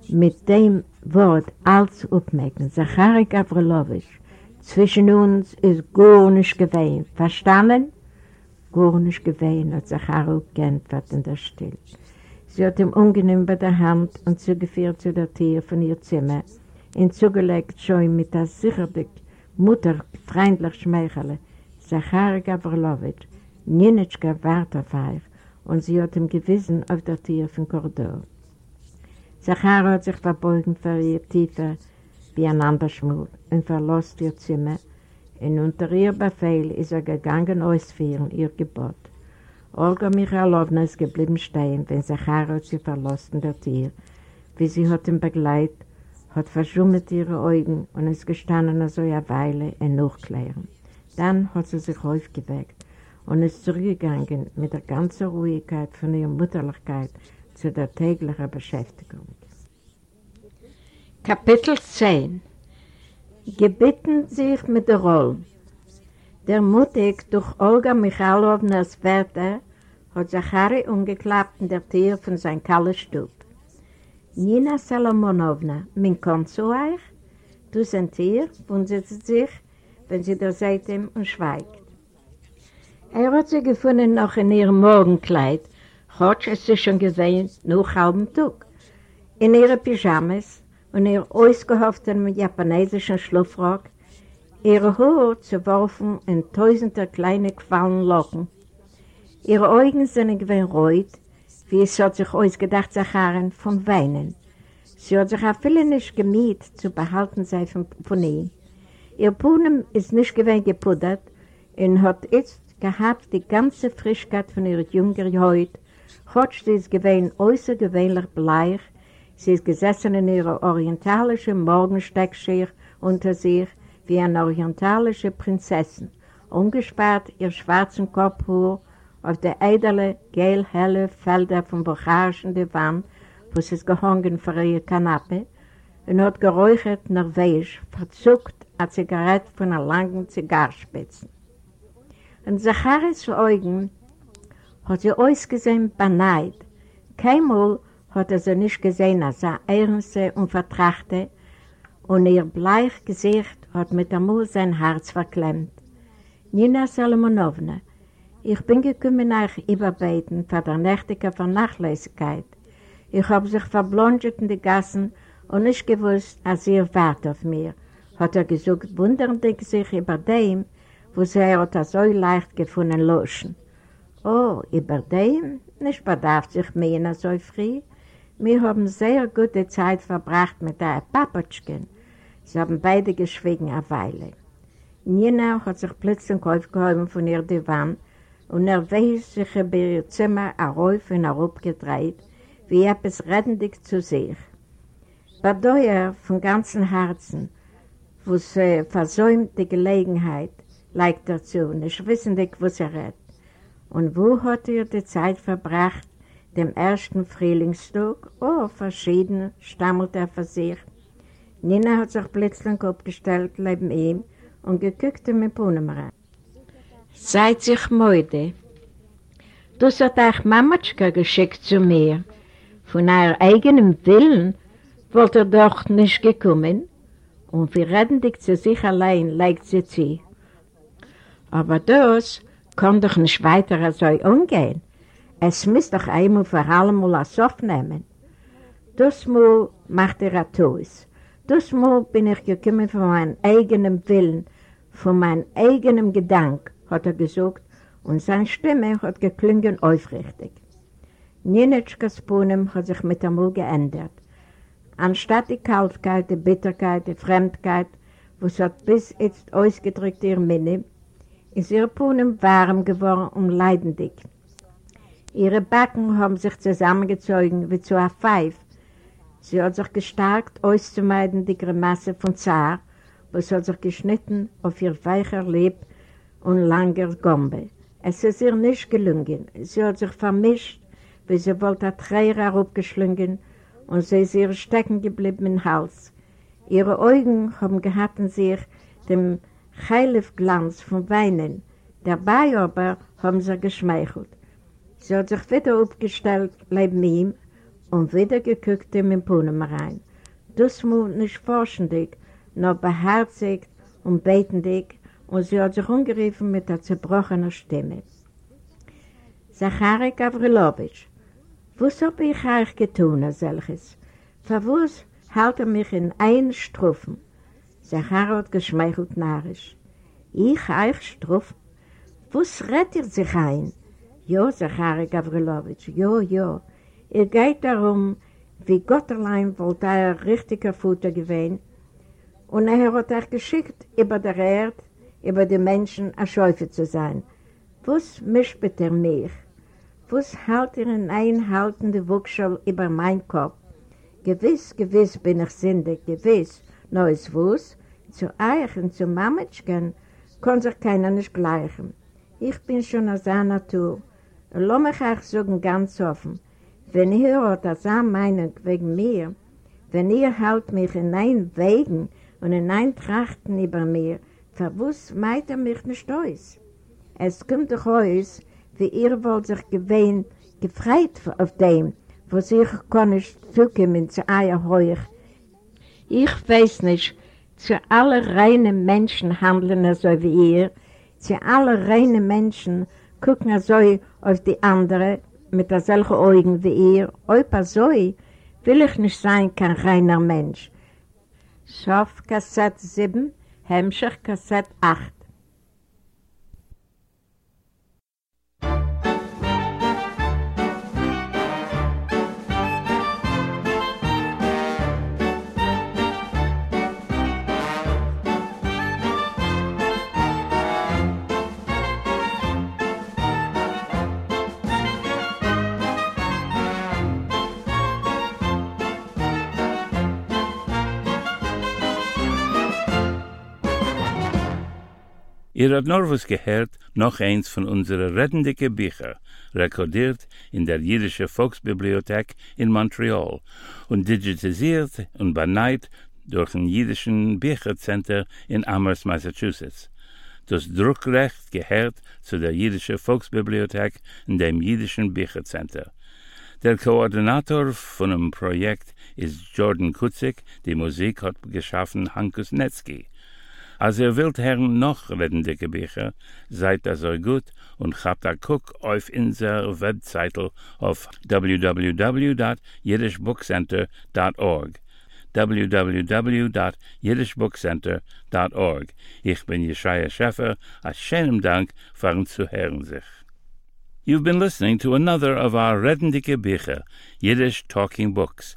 mit dem Wort alles aufmerken. Zachari Gavrilowitsch, zwischen uns ist gar nicht gewesen. Verstanden? Gar nicht gewesen, hat Zachari geantwortet in der Stille. Sie hat ihm ungenehm bei der Hand und zugeführt zu der Tür von ihr Zimmer, ihn zugelegt schon mit der sicherlich Mutter freundlich Schmeichele, Zachari Gavrilowitsch, Nienitschka wart auf euch und sie hat ihm gewissen auf der Tür vom Korridor. Zachara hat sich verbeugen für ihr tiefer wie ein Anderschmut und verlost ihr Zimmer und unter ihr Befehl ist er gegangen ausführen ihr Gebot. Olga Michalowna ist geblieben stehen, wenn Zachara hat sie verlassen der Tür, wie sie hat ihn begleitet, hat verschummet ihre Augen und ist gestanden so eine Weile in Nachklären. Dann hat sie sich aufgeweckt und ist zurückgegangen mit der ganzen Ruhigkeit von ihrer Mutterlichkeit zu der täglichen Beschäftigung. Kapitel 10 Gebitten sich mit der Rolle Der mutig durch Olga Michalownas Werte hat Zachari umgeklappt in der Tür von seinem kalten Stub. Nina Salomonowna, mein kommt zu euch? Du sind hier, wundert sie sich, wenn sie da seid und schweigt. Er hat sie gefunden noch in ihrem Morgenkleid, hat es sich schon gesehen, noch halben Tag. In ihren Pyjamas und ihr ausgehofften japanesischen Schlupfrock, ihre Haare zuworfen in tausender kleine gefallene Locken. Ihre Augen sind gewinn rot, wie es hat sich ausgedacht, Zacharen, vom Weinen. Sie hat sich auch viele nicht gemiet, zu behalten sei von, von ihm. Ihr Puhnen ist nicht gewinn gepuddert und hat jetzt gehabt die ganze Frischkeit von ihrer jüngeren Haut, sie es gewesen äußergewöhnlich bleich, sie ist gesessen in ihrer orientalischen Morgensteckschicht unter sich wie eine orientalische Prinzessin, ungespart ihr schwarzen Kopfhaar auf der edle, gelhelle Felder vom bulgarischen Divan, wo sie es gehangen für ihre Kanappe, und hat geräuchert nervös, verzuckt eine Zigarette von einer langen Zigarspitzen. In Zacharis Augen hat sie ausgesehen beneid. Keinmal hat er sie nicht gesehen als eine ernste und vertrachte und ihr bleich Gesicht hat mit der Mut sein Herz verklemmt. Nina Salomonowna, ich bin gekommen nach Überbeten für der nächtige Vernachlässigkeit. Ich habe sich verblondet in die Gassen und nicht gewusst, als ihr wart auf mir, hat er gesagt, wunderndig sich über dem, wo sie hat er so leicht gefunden loschen. Oh, über dem nicht bedarf sich mehr so früh. Wir haben sehr gute Zeit verbracht mit der Papatschkin. Sie haben beide geschwiegen eine Weile. Nina hat sich plötzlich aufgehoben von ihr Divan und nervös sich über ihr Zimmer herauf und herauf gedreht, wie etwas redendig zu sich. Badeuer von ganzem Herzen, wo sie versäumt die Gelegenheit, leicht dazu, nicht wissendig, was er redet. Und wo hat er die Zeit verbracht, dem ersten Frühlingstag? Oh, verschieden, stammelt er für sich. Nina hat sich plötzlich aufgestellt neben ihm und geguckt ihm in rein. Seid sich müde. Das hat euch Mamatschka geschickt zu mir. Von eurer eigenen Willen wollte er doch nicht gekommen und wir reden dich zu sich allein, legt sie zu. Aber das kann doch nicht weiter so umgehen. Es muss doch einmal vor allem mal das aufnehmen. Das Mal macht er ein Das Mal bin ich gekommen von meinem eigenen Willen, von meinem eigenen Gedanken, hat er gesagt, und seine Stimme hat geklungen aufrichtig. Nienetschkas Punem hat sich mit einmal geändert. Anstatt die Kaltkeit, die Bitterkeit, die Fremdkeit, was hat bis jetzt ausgedrückt ihr Minne, ist ihr Punem warm geworden und leidendig. Ihre Backen haben sich zusammengezogen wie zu einer Pfeif. Sie hat sich gestärkt, auszumeiden die Grimasse von Zar, was hat sich geschnitten auf ihr weicher Leb und langer Gombe. Es ist ihr nicht gelungen. Sie hat sich vermischt, wie sie wollte eine Träger aufgeschlungen und sie ist ihr stecken geblieben im Hals. Ihre Augen haben gehabt in sich dem Heilefglanz von Weinen. Dabei aber haben sie geschmeichelt. Sie hat sich wieder aufgestellt neben ihm und wieder geguckt ihm in Punem rein. Das muss nicht forschendig, nur beherzigt und betendig und sie hat sich umgerufen mit der zerbrochenen Stimme. Zachary Gavrilowitsch, Was hab ich euch getan, als solches? Für was hält er mich in einen Strophen? Zachar hat geschmeichelt narrisch. Ich euch Strophen? Was rett ihr sich ein? Jo, Zachar Gavrilowitsch, jo, jo. Ihr geht darum, wie Gott allein wollte er richtiger Futter gewähnen, und er hat euch geschickt, über der Erde, über die Menschen, ein Schäufe zu sein. Was mischt bitte mich? Was hält ihr in einhaltende Wuchschel über mein Kopf? Gewiss, gewiss bin ich sündig, gewiss. Ist was? Zu euch und zu Mametschken kann sich keiner nicht gleichen. Ich bin schon aus der Natur. Und lass mich euch sagen ganz offen, wenn ihr hört das an Meinung wegen mir, wenn ihr halt mich in ein Wegen und in ein Trachten über mir, verwusst meint er mich nicht aus. Es kommt doch aus, wie ihr wollt sich gewähnt, gefreit auf dem, wo sich kann ich zukommen zu eier heuch. Ich weiß nicht, zu allen reinen Menschen handeln so wie ihr, zu allen reinen Menschen gucken so auf die anderen mit solchen Augen wie ihr, ob so will ich nicht sein kein reiner Mensch. Sof Kassett 7, Hemmschicht Kassett 8 Ihr habt nur was gehört, noch eins von unseren rettendicke Bücher, rekordiert in der Jüdische Volksbibliothek in Montreal und digitalisiert und beneit durch ein Jüdischen Büchercenter in Amherst, Massachusetts. Das Druckrecht gehört zu der Jüdische Volksbibliothek in dem Jüdischen Büchercenter. Der Koordinator von dem Projekt ist Jordan Kutzik, die Musik hat geschaffen Hankus Netzki. Als ihr wilt hern noch redende Gebücher, seid das so gut und habt a guck auf inser Webseite auf www.jiddishbookcenter.org www.jiddishbookcenter.org Ich bin Jeschaya Scheffer, a schönem Dank für zu hören sich. You've been listening to another of our Redendike Bücher, Yiddish Talking Books,